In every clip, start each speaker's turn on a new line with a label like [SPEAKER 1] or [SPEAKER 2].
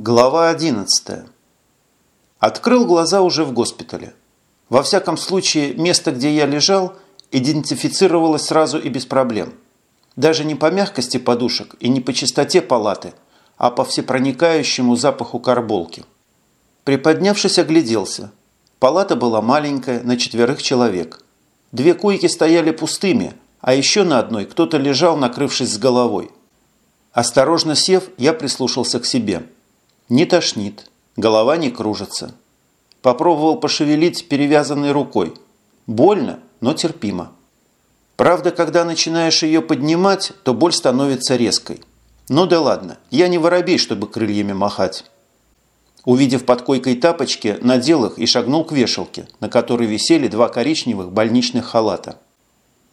[SPEAKER 1] Глава 11. Открыл глаза уже в госпитале. Во всяком случае, место, где я лежал, идентифицировалось сразу и без проблем. Даже не по мягкости подушек и не по чистоте палаты, а по всепроникающему запаху карболки. Приподнявшись, огляделся. Палата была маленькая, на четверых человек. Две койки стояли пустыми, а еще на одной кто-то лежал, накрывшись с головой. Осторожно сев, я прислушался к себе – не тошнит, голова не кружится. Попробовал пошевелить перевязанной рукой. Больно, но терпимо. Правда, когда начинаешь ее поднимать, то боль становится резкой. Ну да ладно, я не воробей, чтобы крыльями махать. Увидев под койкой тапочки, надел их и шагнул к вешалке, на которой висели два коричневых больничных халата.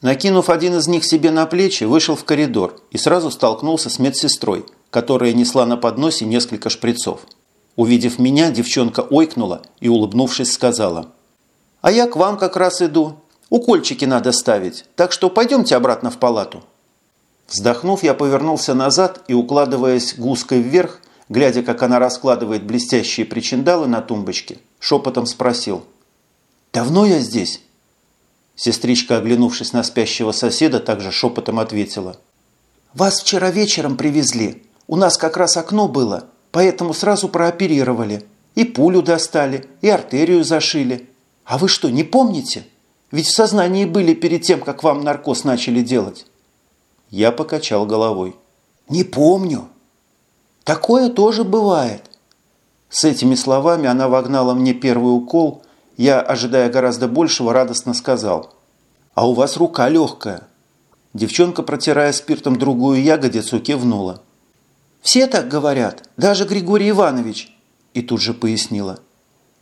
[SPEAKER 1] Накинув один из них себе на плечи, вышел в коридор и сразу столкнулся с медсестрой, которая несла на подносе несколько шприцов. Увидев меня, девчонка ойкнула и, улыбнувшись, сказала. «А я к вам как раз иду. Укольчики надо ставить, так что пойдемте обратно в палату». Вздохнув, я повернулся назад и, укладываясь гуской вверх, глядя, как она раскладывает блестящие причиндалы на тумбочке, шепотом спросил. «Давно я здесь?» Сестричка, оглянувшись на спящего соседа, также шепотом ответила. «Вас вчера вечером привезли. У нас как раз окно было, поэтому сразу прооперировали. И пулю достали, и артерию зашили. А вы что, не помните? Ведь в сознании были перед тем, как вам наркоз начали делать. Я покачал головой. Не помню. Такое тоже бывает. С этими словами она вогнала мне первый укол. Я, ожидая гораздо большего, радостно сказал. А у вас рука легкая. Девчонка, протирая спиртом другую ягодицу, кивнула. «Все так говорят, даже Григорий Иванович», и тут же пояснила.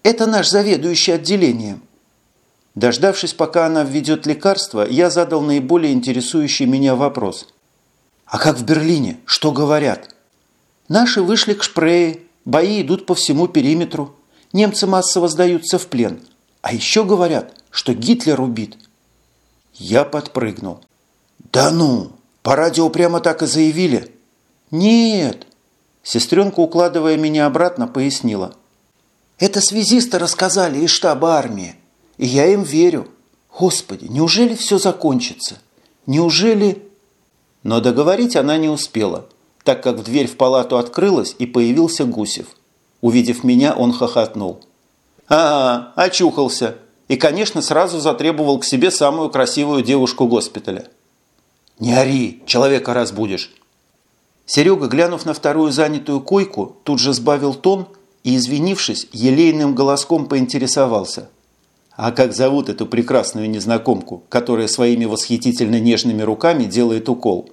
[SPEAKER 1] «Это наш заведующий отделением». Дождавшись, пока она введет лекарство, я задал наиболее интересующий меня вопрос. «А как в Берлине? Что говорят?» «Наши вышли к Шпрее, бои идут по всему периметру. Немцы массово сдаются в плен. А еще говорят, что Гитлер убит». Я подпрыгнул. «Да ну! По радио прямо так и заявили?» «Нет!» Сестренка, укладывая меня обратно, пояснила. «Это связисты рассказали из штаба армии, и я им верю. Господи, неужели все закончится? Неужели...» Но договорить она не успела, так как дверь в палату открылась и появился Гусев. Увидев меня, он хохотнул. «А, очухался!» И, конечно, сразу затребовал к себе самую красивую девушку госпиталя. «Не ори, человека разбудишь!» Серега, глянув на вторую занятую койку, тут же сбавил тон и, извинившись, елейным голоском поинтересовался. «А как зовут эту прекрасную незнакомку, которая своими восхитительно нежными руками делает укол?»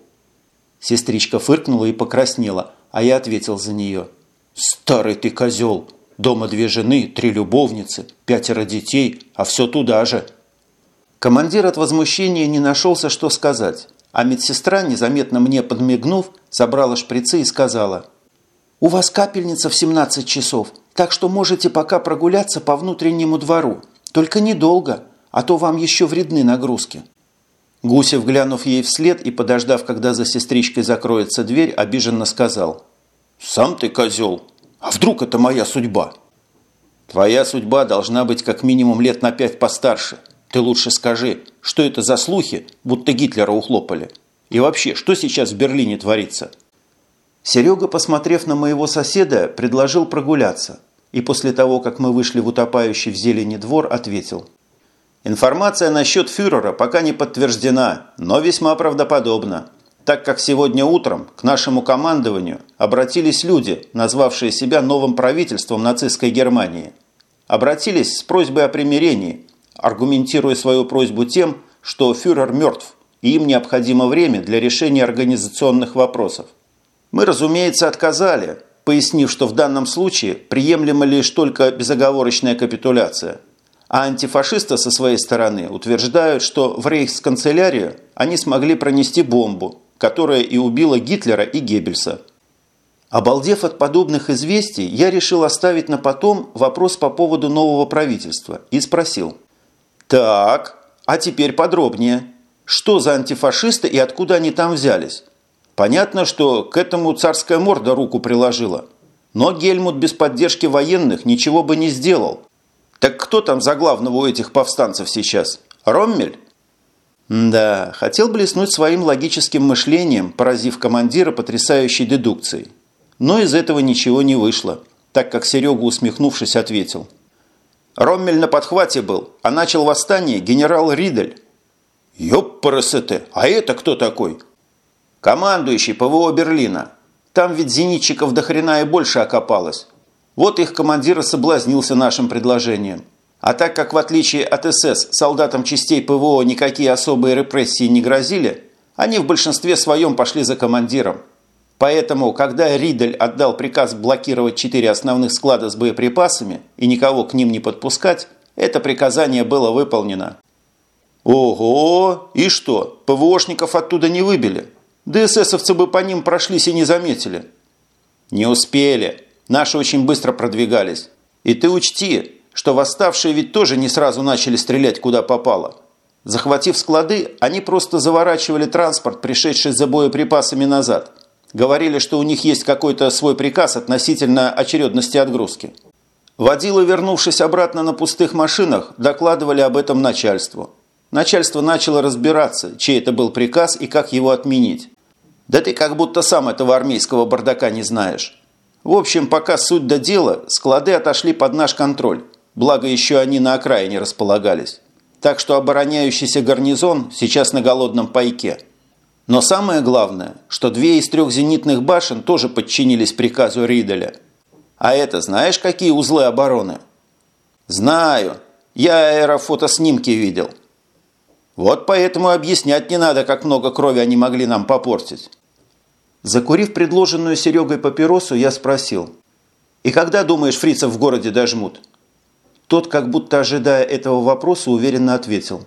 [SPEAKER 1] Сестричка фыркнула и покраснела, а я ответил за нее. «Старый ты козел! Дома две жены, три любовницы, пятеро детей, а все туда же!» Командир от возмущения не нашелся, что сказать. А медсестра, незаметно мне подмигнув, собрала шприцы и сказала, «У вас капельница в 17 часов, так что можете пока прогуляться по внутреннему двору. Только недолго, а то вам еще вредны нагрузки». Гусев, глянув ей вслед и подождав, когда за сестричкой закроется дверь, обиженно сказал, «Сам ты козел! А вдруг это моя судьба?» «Твоя судьба должна быть как минимум лет на пять постарше», ты лучше скажи, что это за слухи, будто Гитлера ухлопали? И вообще, что сейчас в Берлине творится?» Серега, посмотрев на моего соседа, предложил прогуляться. И после того, как мы вышли в утопающий в зелени двор, ответил. «Информация насчет фюрера пока не подтверждена, но весьма правдоподобна, так как сегодня утром к нашему командованию обратились люди, назвавшие себя новым правительством нацистской Германии. Обратились с просьбой о примирении, аргументируя свою просьбу тем, что фюрер мертв, и им необходимо время для решения организационных вопросов. Мы, разумеется, отказали, пояснив, что в данном случае приемлема лишь только безоговорочная капитуляция. А антифашисты со своей стороны утверждают, что в рейхсканцелярию они смогли пронести бомбу, которая и убила Гитлера и Геббельса. Обалдев от подобных известий, я решил оставить на потом вопрос по поводу нового правительства и спросил – так, а теперь подробнее. Что за антифашисты и откуда они там взялись? Понятно, что к этому царская морда руку приложила. Но Гельмут без поддержки военных ничего бы не сделал. Так кто там за главного у этих повстанцев сейчас? Роммель? Да, хотел блеснуть своим логическим мышлением, поразив командира потрясающей дедукцией. Но из этого ничего не вышло, так как Серега, усмехнувшись, ответил. Роммель на подхвате был, а начал восстание генерал Ридель. Ёппарасете, а это кто такой? Командующий ПВО Берлина. Там ведь зенитчиков до хрена и больше окопалось. Вот их командир соблазнился нашим предложением. А так как в отличие от СС солдатам частей ПВО никакие особые репрессии не грозили, они в большинстве своем пошли за командиром. Поэтому, когда Ридель отдал приказ блокировать четыре основных склада с боеприпасами и никого к ним не подпускать, это приказание было выполнено. Ого! И что, ПВОшников оттуда не выбили? ДССовцы бы по ним прошлись и не заметили. Не успели. Наши очень быстро продвигались. И ты учти, что восставшие ведь тоже не сразу начали стрелять куда попало. Захватив склады, они просто заворачивали транспорт, пришедший за боеприпасами назад. Говорили, что у них есть какой-то свой приказ относительно очередности отгрузки. Водилы, вернувшись обратно на пустых машинах, докладывали об этом начальству. Начальство начало разбираться, чей это был приказ и как его отменить. Да ты как будто сам этого армейского бардака не знаешь. В общем, пока суть до дела, склады отошли под наш контроль. Благо, еще они на окраине располагались. Так что обороняющийся гарнизон сейчас на голодном пайке. Но самое главное, что две из трех зенитных башен тоже подчинились приказу Риделя. А это знаешь, какие узлы обороны? Знаю. Я аэрофотоснимки видел. Вот поэтому объяснять не надо, как много крови они могли нам попортить. Закурив предложенную Серегой папиросу, я спросил. «И когда, думаешь, фрицев в городе дожмут?» Тот, как будто ожидая этого вопроса, уверенно ответил.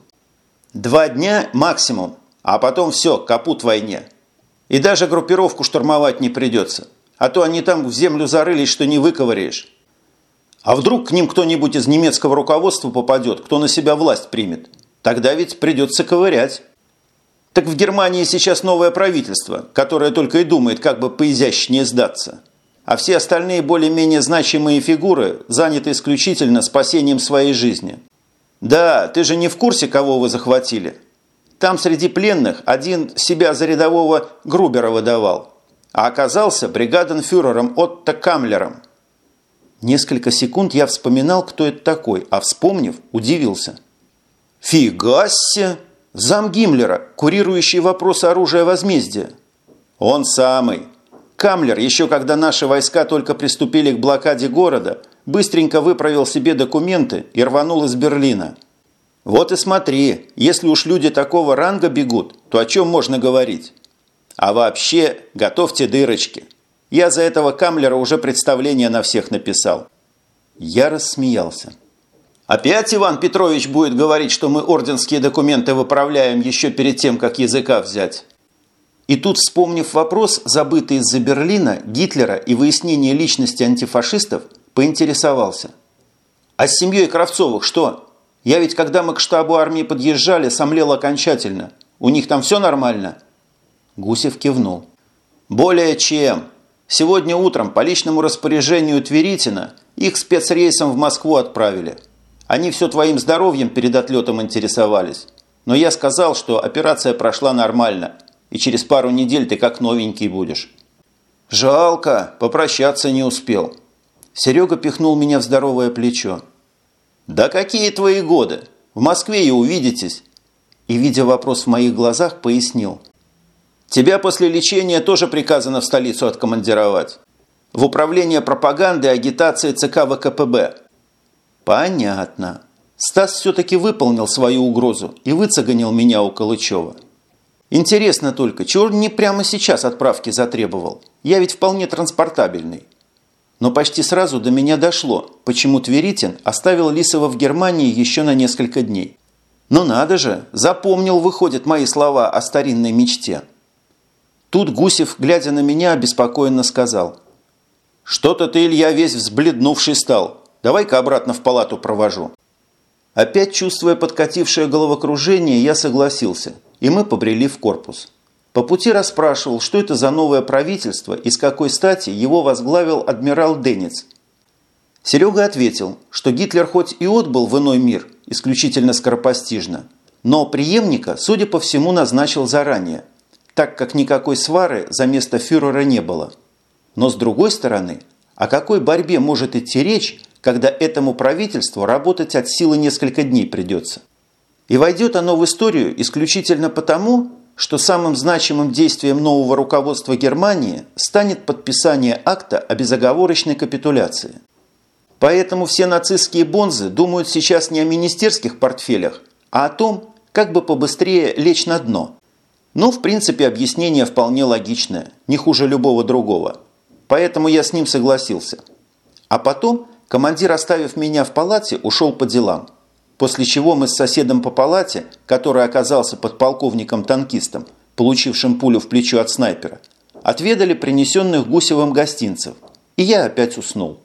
[SPEAKER 1] «Два дня максимум, а потом все, капут войне. И даже группировку штурмовать не придется, а то они там в землю зарылись, что не выковыряешь. А вдруг к ним кто-нибудь из немецкого руководства попадет, кто на себя власть примет? Тогда ведь придется ковырять». Так в Германии сейчас новое правительство, которое только и думает, как бы поизящнее сдаться. А все остальные более-менее значимые фигуры заняты исключительно спасением своей жизни. Да, ты же не в курсе, кого вы захватили. Там среди пленных один себя за рядового Грубера выдавал, а оказался бригаденфюрером Отто Камлером. Несколько секунд я вспоминал, кто это такой, а вспомнив, удивился. «Фига себе!» Зам Гиммлера, курирующий вопрос оружия возмездия. Он самый. Камлер, еще когда наши войска только приступили к блокаде города, быстренько выправил себе документы и рванул из Берлина. Вот и смотри, если уж люди такого ранга бегут, то о чем можно говорить? А вообще, готовьте дырочки. Я за этого Камлера уже представление на всех написал. Я рассмеялся. Опять Иван Петрович будет говорить, что мы орденские документы выправляем еще перед тем, как языка взять. И тут, вспомнив вопрос, забытый из-за Берлина, Гитлера и выяснение личности антифашистов, поинтересовался. А с семьей Кравцовых что? Я ведь, когда мы к штабу армии подъезжали, сомлел окончательно. У них там все нормально?» Гусев кивнул. «Более чем. Сегодня утром по личному распоряжению Тверитина их спецрейсом в Москву отправили». Они все твоим здоровьем перед отлетом интересовались. Но я сказал, что операция прошла нормально, и через пару недель ты как новенький будешь. Жалко, попрощаться не успел. Серега пихнул меня в здоровое плечо. «Да какие твои годы? В Москве и увидитесь!» И, видя вопрос в моих глазах, пояснил. «Тебя после лечения тоже приказано в столицу откомандировать. В управление пропаганды и агитации ЦК ВКПБ. Понятно. Стас все-таки выполнил свою угрозу и выцеганил меня у Калычева. Интересно только, чего не прямо сейчас отправки затребовал? Я ведь вполне транспортабельный. Но почти сразу до меня дошло, почему Тверитин оставил Лисова в Германии еще на несколько дней. Но надо же, запомнил, выходит, мои слова о старинной мечте. Тут Гусев, глядя на меня, обеспокоенно сказал. «Что-то ты, Илья, весь взбледнувший стал. Давай-ка обратно в палату провожу». Опять чувствуя подкатившее головокружение, я согласился, и мы побрели в корпус. По пути расспрашивал, что это за новое правительство и с какой стати его возглавил адмирал Денец. Серега ответил, что Гитлер хоть и отбыл в иной мир, исключительно скоропостижно, но преемника, судя по всему, назначил заранее, так как никакой свары за место фюрера не было. Но с другой стороны, о какой борьбе может идти речь, когда этому правительству работать от силы несколько дней придется? И войдет оно в историю исключительно потому, что самым значимым действием нового руководства Германии станет подписание акта о безоговорочной капитуляции. Поэтому все нацистские бонзы думают сейчас не о министерских портфелях, а о том, как бы побыстрее лечь на дно. Но, в принципе, объяснение вполне логичное, не хуже любого другого. Поэтому я с ним согласился. А потом командир, оставив меня в палате, ушел по делам. После чего мы с соседом по палате, который оказался подполковником-танкистом, получившим пулю в плечо от снайпера, отведали принесенных Гусевым гостинцев. И я опять уснул.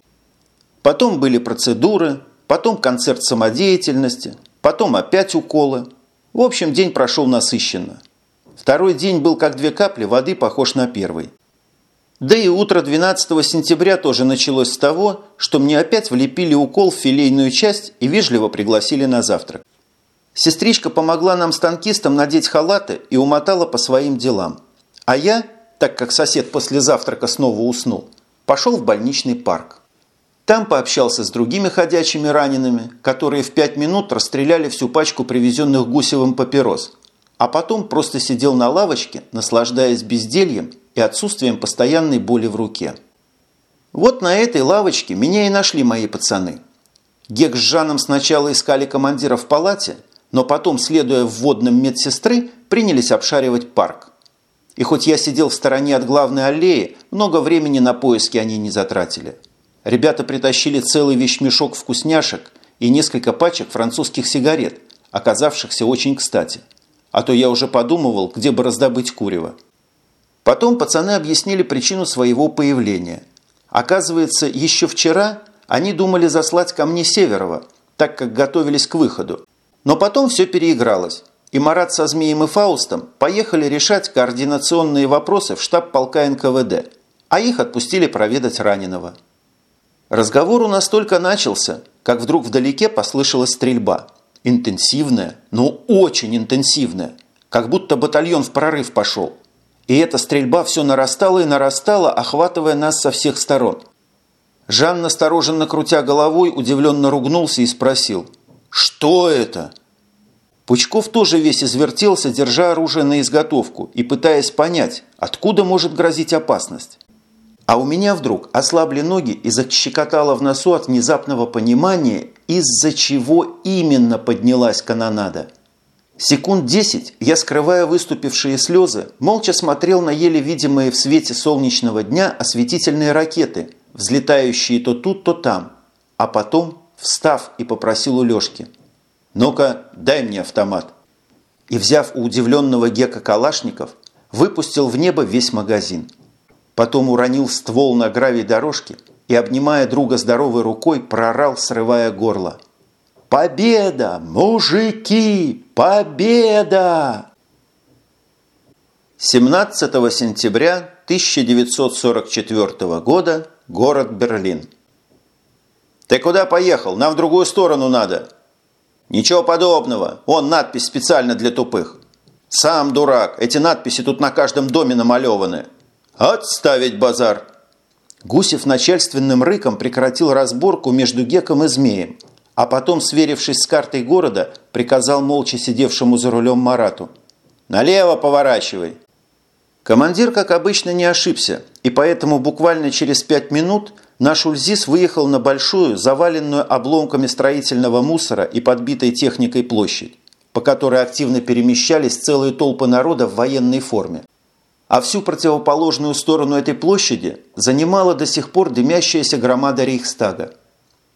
[SPEAKER 1] Потом были процедуры, потом концерт самодеятельности, потом опять уколы. В общем, день прошел насыщенно. Второй день был как две капли воды похож на первый. Да и утро 12 сентября тоже началось с того, что мне опять влепили укол в филейную часть и вежливо пригласили на завтрак. Сестричка помогла нам с танкистом надеть халаты и умотала по своим делам. А я, так как сосед после завтрака снова уснул, пошел в больничный парк. Там пообщался с другими ходячими ранеными, которые в пять минут расстреляли всю пачку привезенных Гусевым папирос, а потом просто сидел на лавочке, наслаждаясь бездельем и отсутствием постоянной боли в руке. Вот на этой лавочке меня и нашли мои пацаны. Гек с Жаном сначала искали командира в палате, но потом, следуя вводным медсестры, принялись обшаривать парк. И хоть я сидел в стороне от главной аллеи, много времени на поиски они не затратили – Ребята притащили целый вещмешок вкусняшек и несколько пачек французских сигарет, оказавшихся очень кстати. А то я уже подумывал, где бы раздобыть курево. Потом пацаны объяснили причину своего появления. Оказывается, еще вчера они думали заслать ко мне Северова, так как готовились к выходу. Но потом все переигралось, и Марат со Змеем и Фаустом поехали решать координационные вопросы в штаб полка НКВД, а их отпустили проведать раненого. Разговор у нас только начался, как вдруг вдалеке послышалась стрельба. Интенсивная, но очень интенсивная, как будто батальон в прорыв пошел. И эта стрельба все нарастала и нарастала, охватывая нас со всех сторон. Жан, настороженно крутя головой, удивленно ругнулся и спросил «Что это?» Пучков тоже весь извертелся, держа оружие на изготовку и пытаясь понять, откуда может грозить опасность. А у меня вдруг ослабли ноги и защекотало в носу от внезапного понимания, из-за чего именно поднялась канонада. Секунд десять я, скрывая выступившие слезы, молча смотрел на еле видимые в свете солнечного дня осветительные ракеты, взлетающие то тут, то там. А потом, встав и попросил у Лешки, «Ну-ка, дай мне автомат». И, взяв у удивленного Гека Калашников, выпустил в небо весь магазин – Потом уронил ствол на гравий дорожки и, обнимая друга здоровой рукой, прорал, срывая горло. «Победа! Мужики! Победа!» 17 сентября 1944 года. Город Берлин. «Ты куда поехал? Нам в другую сторону надо». «Ничего подобного. Он надпись специально для тупых». «Сам дурак. Эти надписи тут на каждом доме намалеваны». «Отставить базар!» Гусев начальственным рыком прекратил разборку между Геком и Змеем, а потом, сверившись с картой города, приказал молча сидевшему за рулем Марату. «Налево поворачивай!» Командир, как обычно, не ошибся, и поэтому буквально через пять минут наш Ульзис выехал на большую, заваленную обломками строительного мусора и подбитой техникой площадь, по которой активно перемещались целые толпы народа в военной форме а всю противоположную сторону этой площади занимала до сих пор дымящаяся громада Рейхстага.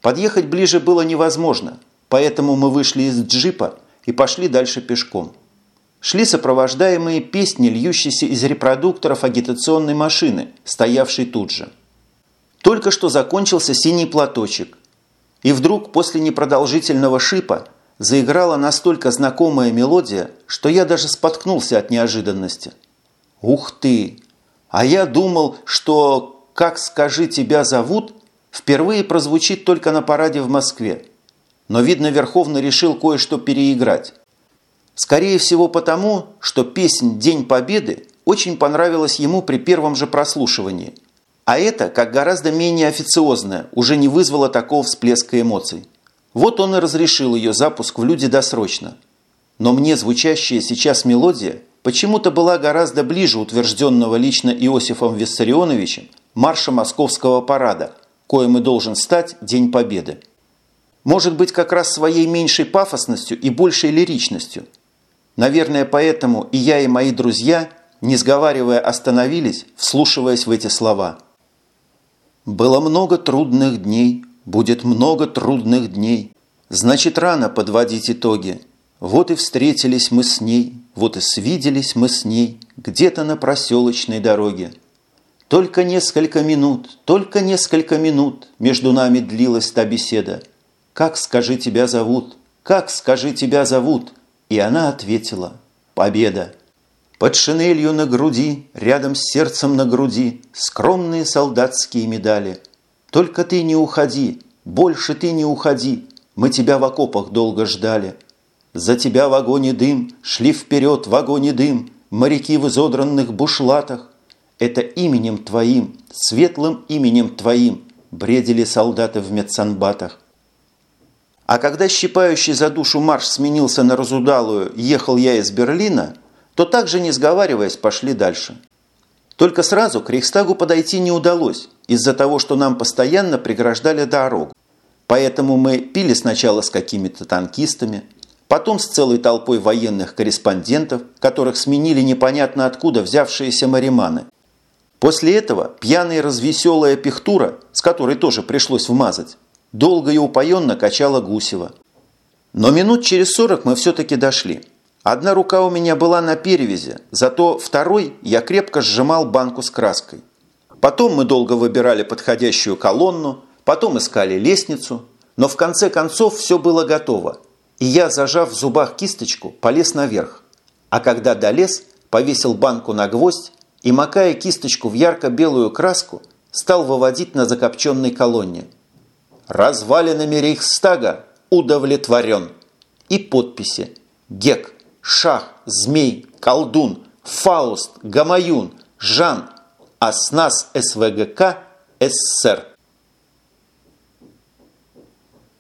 [SPEAKER 1] Подъехать ближе было невозможно, поэтому мы вышли из джипа и пошли дальше пешком. Шли сопровождаемые песни, льющиеся из репродукторов агитационной машины, стоявшей тут же. Только что закончился синий платочек, и вдруг после непродолжительного шипа заиграла настолько знакомая мелодия, что я даже споткнулся от неожиданности – Ух ты! А я думал, что «Как скажи тебя зовут» впервые прозвучит только на параде в Москве. Но, видно, Верховный решил кое-что переиграть. Скорее всего потому, что песнь «День Победы» очень понравилась ему при первом же прослушивании. А это, как гораздо менее официозное, уже не вызвало такого всплеска эмоций. Вот он и разрешил ее запуск в люди досрочно. Но мне звучащая сейчас мелодия почему-то была гораздо ближе утвержденного лично Иосифом Виссарионовичем марша московского парада, коим и должен стать День Победы. Может быть, как раз своей меньшей пафосностью и большей лиричностью. Наверное, поэтому и я, и мои друзья, не сговаривая, остановились, вслушиваясь в эти слова. «Было много трудных дней, будет много трудных дней. Значит, рано подводить итоги. Вот и встретились мы с ней, вот и свиделись мы с ней, где-то на проселочной дороге. Только несколько минут, только несколько минут между нами длилась та беседа. Как, скажи, тебя зовут? Как, скажи, тебя зовут? И она ответила «Победа». Под шинелью на груди, рядом с сердцем на груди, скромные солдатские медали. Только ты не уходи, больше ты не уходи, мы тебя в окопах долго ждали. За тебя в вагоне дым, шли вперед в вагоне дым, моряки в изодранных бушлатах. Это именем твоим, светлым именем твоим, бредили солдаты в медсанбатах. А когда щипающий за душу марш сменился на разудалую «Ехал я из Берлина», то также не сговариваясь пошли дальше. Только сразу к Рейхстагу подойти не удалось из-за того, что нам постоянно преграждали дорогу. Поэтому мы пили сначала с какими-то танкистами, потом с целой толпой военных корреспондентов, которых сменили непонятно откуда взявшиеся мариманы. После этого пьяная развеселая пихтура, с которой тоже пришлось вмазать, долго и упоенно качала Гусева. Но минут через сорок мы все-таки дошли – Одна рука у меня была на перевязи, зато второй я крепко сжимал банку с краской. Потом мы долго выбирали подходящую колонну, потом искали лестницу, но в конце концов все было готово, и я, зажав в зубах кисточку, полез наверх. А когда долез, повесил банку на гвоздь и, макая кисточку в ярко-белую краску, стал выводить на закопченной колонне. «Развалинами Рейхстага удовлетворен!» И подписи «Гек» Шах, Змей, Колдун, Фауст, Гамаюн, Жан, а с нас СВГК СССР.